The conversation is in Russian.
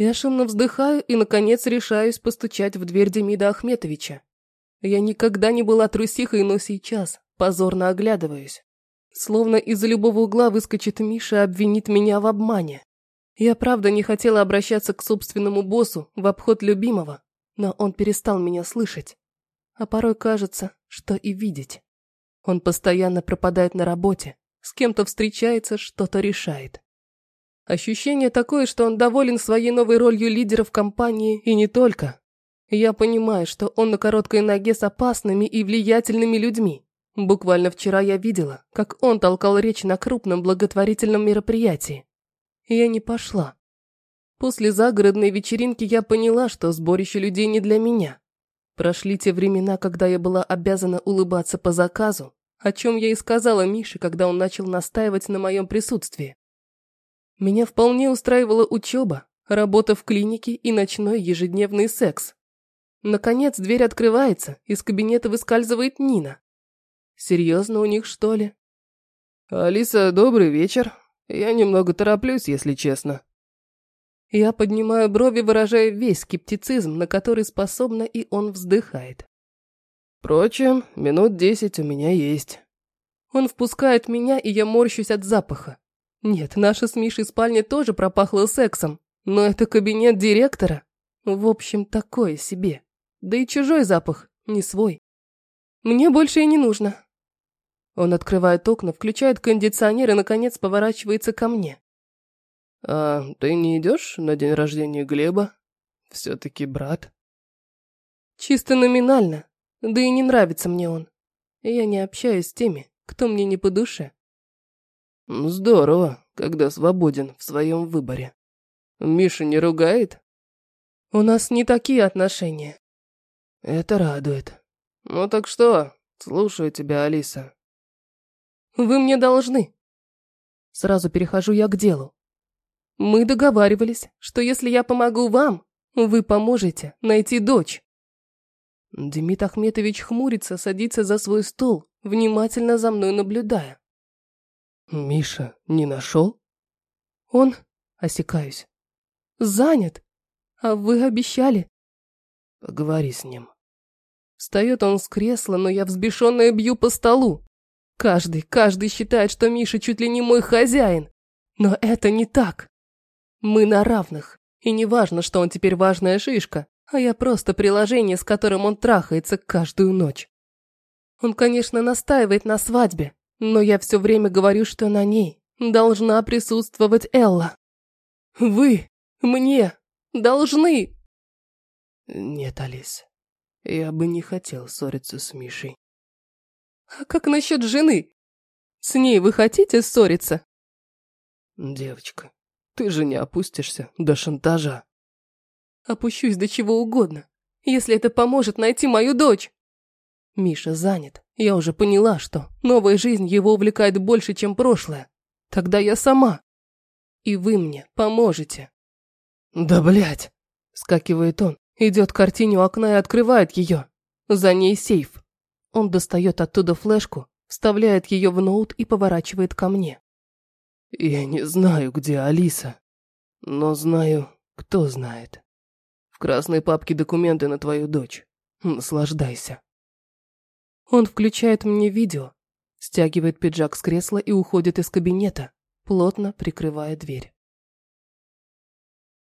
Я шумно вздыхаю и, наконец, решаюсь постучать в дверь Демида Ахметовича. Я никогда не была трусихой, но сейчас позорно оглядываюсь. Словно из-за любого угла выскочит Миша и обвинит меня в обмане. Я правда не хотела обращаться к собственному боссу в обход любимого, но он перестал меня слышать. А порой кажется, что и видеть. Он постоянно пропадает на работе, с кем-то встречается, что-то решает. Ощущение такое, что он доволен своей новой ролью лидера в компании и не только. Я понимаю, что он на короткой ноге с опасными и влиятельными людьми. Буквально вчера я видела, как он толкал речь на крупном благотворительном мероприятии. Я не пошла. После загородной вечеринки я поняла, что сборище людей не для меня. Прошли те времена, когда я была обязана улыбаться по заказу, о чем я и сказала Мише, когда он начал настаивать на моем присутствии. Меня вполне устраивала учеба, работа в клинике и ночной ежедневный секс. Наконец дверь открывается, из кабинета выскальзывает Нина. Серьезно у них, что ли? Алиса, добрый вечер. Я немного тороплюсь, если честно. Я поднимаю брови, выражая весь скептицизм, на который способна, и он вздыхает. Впрочем, минут десять у меня есть. Он впускает меня, и я морщусь от запаха. Нет, наша с Мишей спальня тоже пропахла сексом, но это кабинет директора. В общем, такое себе. Да и чужой запах, не свой. Мне больше и не нужно. Он открывает окна, включает кондиционер и, наконец, поворачивается ко мне. «А ты не идешь на день рождения Глеба? Все-таки брат?» «Чисто номинально. Да и не нравится мне он. Я не общаюсь с теми, кто мне не по душе». Здорово, когда свободен в своем выборе. Миша не ругает? У нас не такие отношения. Это радует. Ну так что, слушаю тебя, Алиса. Вы мне должны. Сразу перехожу я к делу. Мы договаривались, что если я помогу вам, вы поможете найти дочь. Демид Ахметович хмурится, садится за свой стол, внимательно за мной наблюдая. Миша не нашел? Он, осекаюсь, занят. А вы обещали. Поговори с ним. Встает он с кресла, но я взбешенная бью по столу. Каждый, каждый считает, что Миша чуть ли не мой хозяин. Но это не так. Мы на равных. И не важно, что он теперь важная шишка, а я просто приложение, с которым он трахается каждую ночь. Он, конечно, настаивает на свадьбе, но я все время говорю, что на ней должна присутствовать Элла. Вы мне должны. Нет, Алис, я бы не хотел ссориться с Мишей. А как насчет жены? С ней вы хотите ссориться? Девочка, ты же не опустишься до шантажа. Опущусь до чего угодно, если это поможет найти мою дочь. Миша занят. Я уже поняла, что новая жизнь его увлекает больше, чем прошлое. Тогда я сама. И вы мне поможете. Да блять! Скакивает он, идет к картине у окна и открывает ее. За ней сейф. Он достает оттуда флешку, вставляет ее в ноут и поворачивает ко мне. Я не знаю, где Алиса, но знаю, кто знает. В красной папке документы на твою дочь. Наслаждайся. Он включает мне видео, стягивает пиджак с кресла и уходит из кабинета, плотно прикрывая дверь.